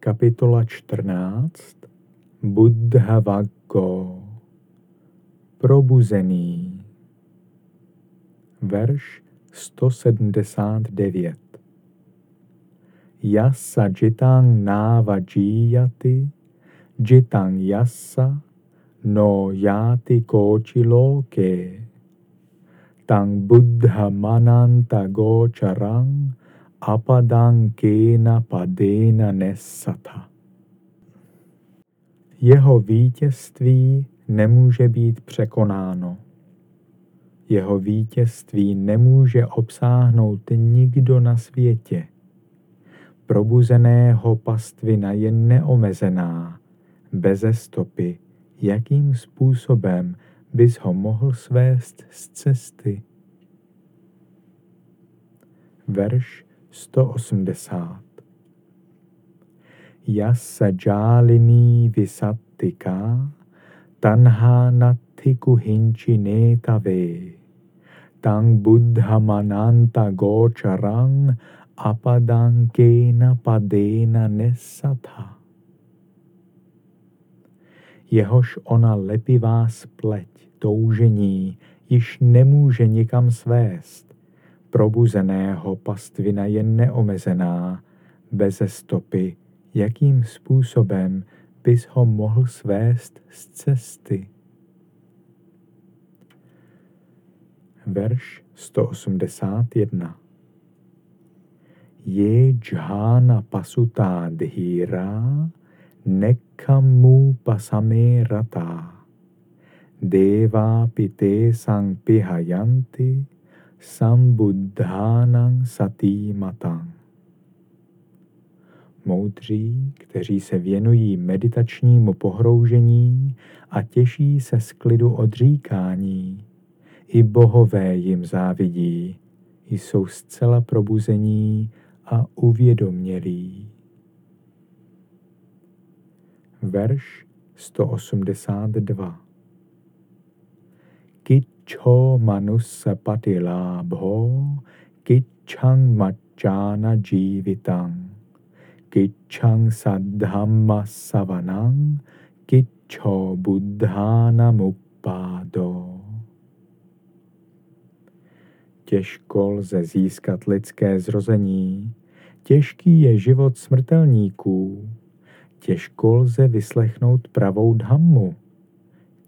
Kapitola 14 Buddha Vaggo Probuzený. Verš 179 Yasa jitang nava jiyati jitang yasa no yati kochi loke. Tang buddha mananta gočarang apadang kena padena nesata. Jeho vítězství nemůže být překonáno. Jeho vítězství nemůže obsáhnout nikdo na světě. Probuzeného pastvina je neomezená, beze stopy, jakým způsobem bys ho mohl svést z cesty. Verš 180 Yasa jalini visattika tanha nathiku hinchi netave tang buddhamananta gočarang apadankena padena nesatha. Jehož ona lepivá spleť toužení již nemůže nikam svést. Probuzeného pastvina je neomezená, beze stopy, jakým způsobem bys ho mohl svést z cesty. Verš 181 Je džhána pasutá dhíra, nekamu pasame rata. Deva pite sang pihayanti sambuddhanang matang. Moudří, kteří se věnují meditačnímu pohroužení a těší se z klidu odříkání, i bohové jim závidí, jsou zcela probuzení a uvědomělí. Verš 182 Kicho manusa patilabho kichang machana jivitang. Kichang sadhamma savanang kicho buddhana muppado. Těžko lze získat lidské zrození, těžký je život smrtelníků, těžko lze vyslechnout pravou dhammu,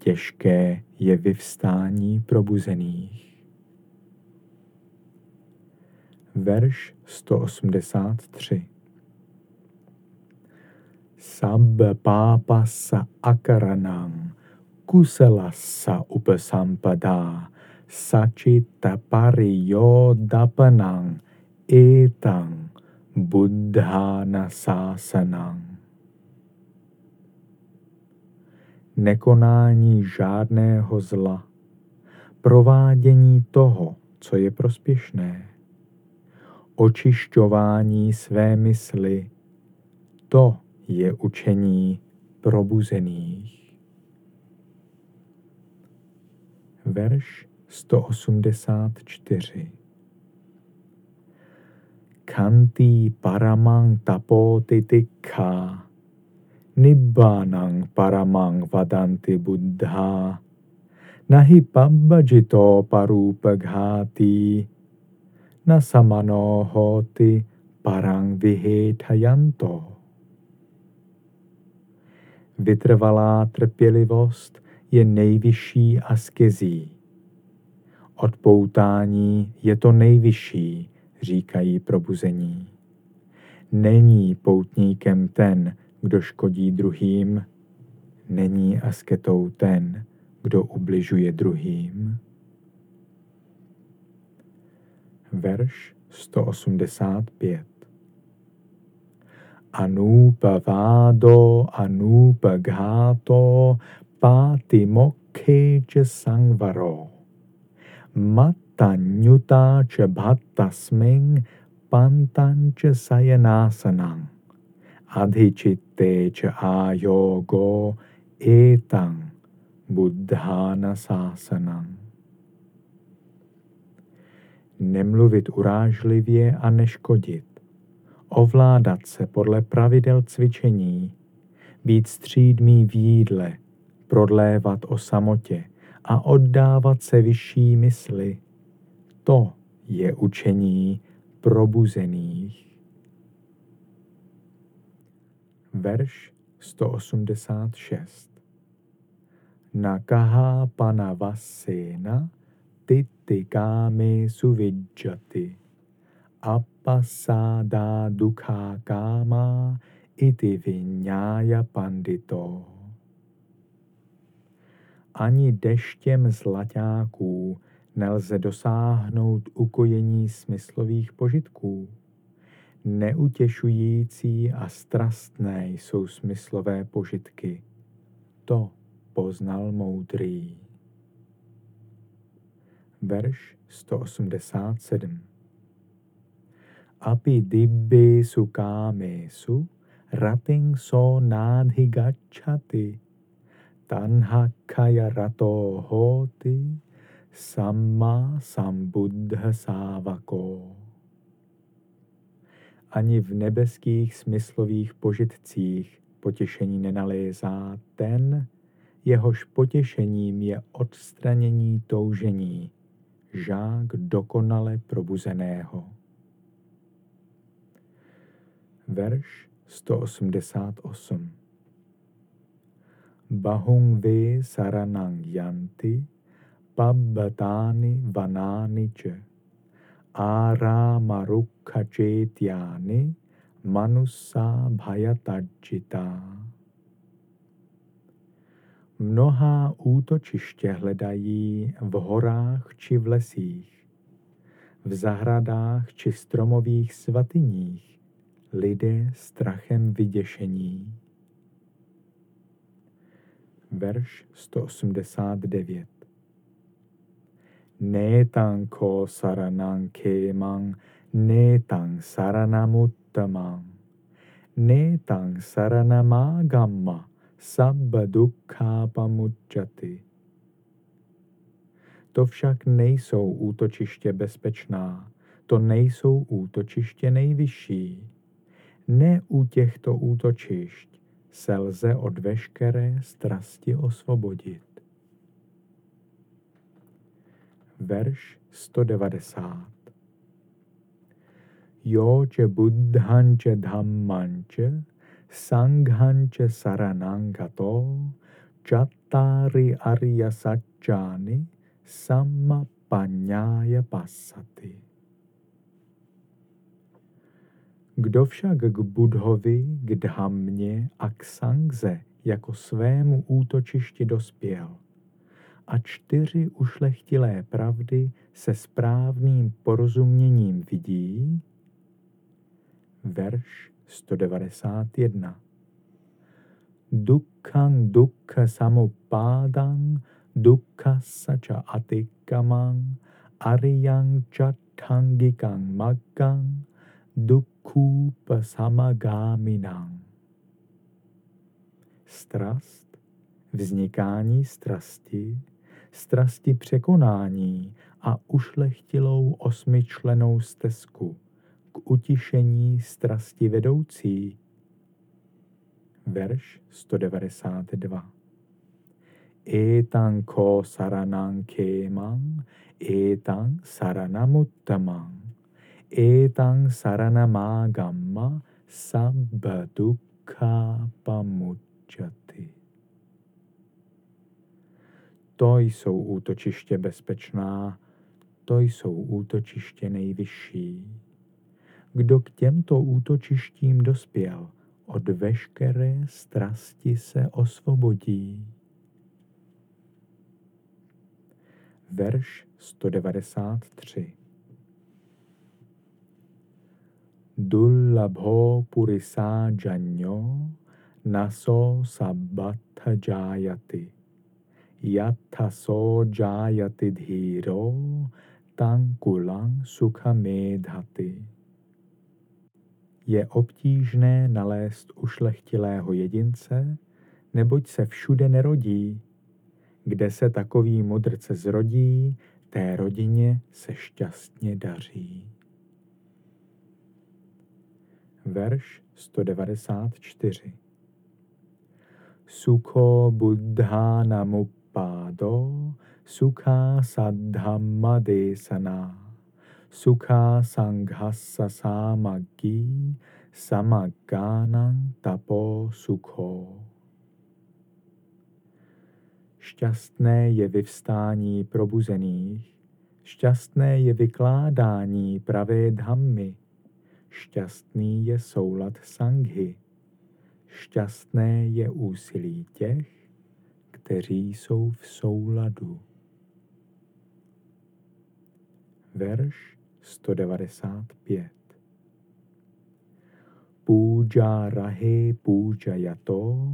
těžké je vyvstání probuzených. Verš 183 Sabba papasa akaranam kusalasa upasampada sachita pariyodapanang etang buddhana sasanang. Nekonání žádného zla, provádění toho, co je prospěšné, očišťování své mysli, to je učení probuzených. Verš 184 Kanti paramang tapotitikha Nibbanang paramang vadanti buddha Nahi pabbajito parupaghati Nasamanohoti parang vihetayanto Vytrvalá trpělivost je nejvyšší askezí. Odpoutání je to nejvyšší, říkají probuzení. Není poutníkem ten, kdo škodí druhým, není asketou ten, kdo ubližuje druhým. Verš 185 anupavado anupaghato patimokhe sangvaro matanyuta cha bhattasming pantancha sayanasanang adhichitte cha ayogo etang buddhana sasanang. Nemluvit urážlivě a neškodit ovládat se podle pravidel cvičení, být střídmý v jídle, prodlévat o samotě a oddávat se vyšší mysli. To je učení probuzených. Verš 186 Nakaha panavasena titikámi suvidjati apasada dukha kama iti vinyaya pandito. Ani deštěm zlaťáků nelze dosáhnout ukojení smyslových požitků. Neutěšující a strastné jsou smyslové požitky. To poznal moudrý. Verš 187 Api dibbi sukámesu rating so nádhigachati tanha kaya rato hoti samma sambuddha sávako. Ani v nebeských smyslových požitcích potěšení nenalézá ten, jehož potěšením je odstranění toužení, žák dokonale probuzeného. Verš 188 Bahung saranang yanti pabbatani vanani aramarukhachetyani manusa bhayatajita. Mnohá útočiště hledají v horách či v lesích, v zahradách či stromových svatyních, lidé strachem vyděšení. Verš 189 Netanko saranang kemang, netang saranamuttamang, netang saranamagamma, sabba dukkha pamucchati. To však nejsou útočiště bezpečná, to nejsou útočiště nejvyšší. Ne u těchto útočišť se lze od veškeré strasti osvobodit. Verš 190 Joče buddhanče dhammanče sanghanče saranangato chattari arya satchani samma panyaya passati. Kdo však k Budhovi, k Dhammě a k Sangze jako svému útočišti dospěl a čtyři ušlechtilé pravdy se správným porozuměním vidí, verš 191. Dukkang dukkha samupádang dukkha sacha atikamang ariyang chattangikang maggang Dukkupa samagaminang. Strast, vznikání strasti, strasti překonání a ušlechtilou osmičlenou stezku k utišení strasti vedoucí. Verš 192 Etang ko saranang kemang, etang saranamuttamang etang saranamagamma sabba dukkha To jsou útočiště bezpečná, to jsou útočiště nejvyšší. Kdo k těmto útočištím dospěl, od veškeré strasti se osvobodí. Verš 193 dullabho purisa janyo naso sabbatha jayati so jayati dhiro tankulang medhati. Je obtížné nalézt ušlechtilého jedince, neboť se všude nerodí. Kde se takový mudrce zrodí, té rodině se šťastně daří. verš 194. Sukho buddha namupado, sukha sadhamma desana, sukha sanghasa samaggi, samagganang tapo sukho. Šťastné je vyvstání probuzených, šťastné je vykládání pravé dhammy, šťastný je soulad sanghy, šťastné je úsilí těch, kteří jsou v souladu. Verš 195 Půjá rahe půjá jato,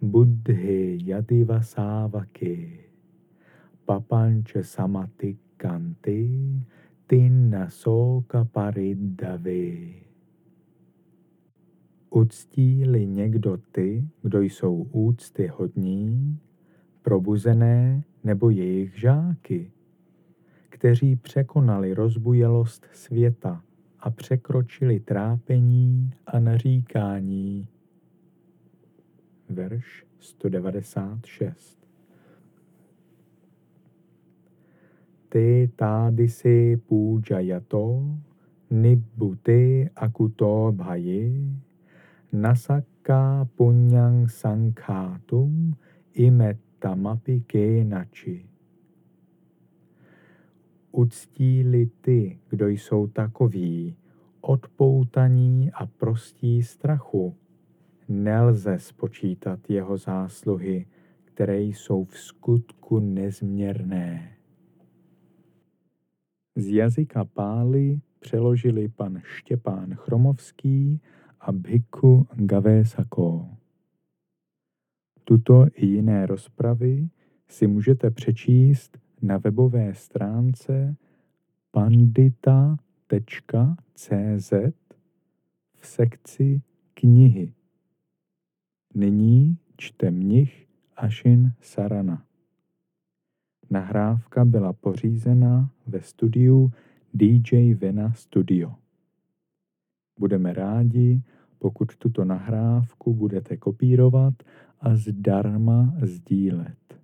buddhe yadiva sávake, papanče samati kanti, tinna soka paridave. Uctí-li někdo ty, kdo jsou úcty hodní, probuzené nebo jejich žáky, kteří překonali rozbujelost světa a překročili trápení a naříkání. Verš 196 Te tádisi půjajato nibbute akuto bhaye nasakka punyang sankhatum imettamapi kenači. Uctí-li ty, kdo jsou takoví, odpoutaní a prostí strachu, nelze spočítat jeho zásluhy, které jsou v skutku nezměrné. Z jazyka Pály přeložili pan Štěpán Chromovský a Bhikkhu Gavesako. Tuto i jiné rozpravy si můžete přečíst na webové stránce pandita.cz v sekci knihy. Nyní čte mnich Ashin Sarana. Nahrávka byla pořízena ve studiu DJ Vena Studio. Budeme rádi, pokud tuto nahrávku budete kopírovat a zdarma sdílet.